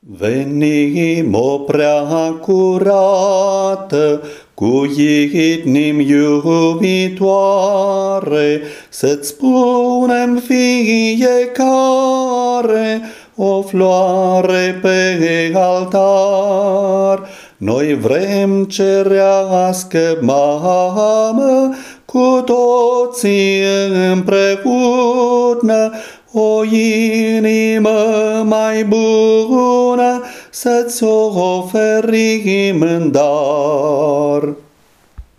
Venim o prea curată, cu inimi iubitoare, Să-ți spunem fiecare o floare pe altar. Noi vrem cerească, mamă, cu toții împreună, o inimă mai bună să-ți oferim în dar.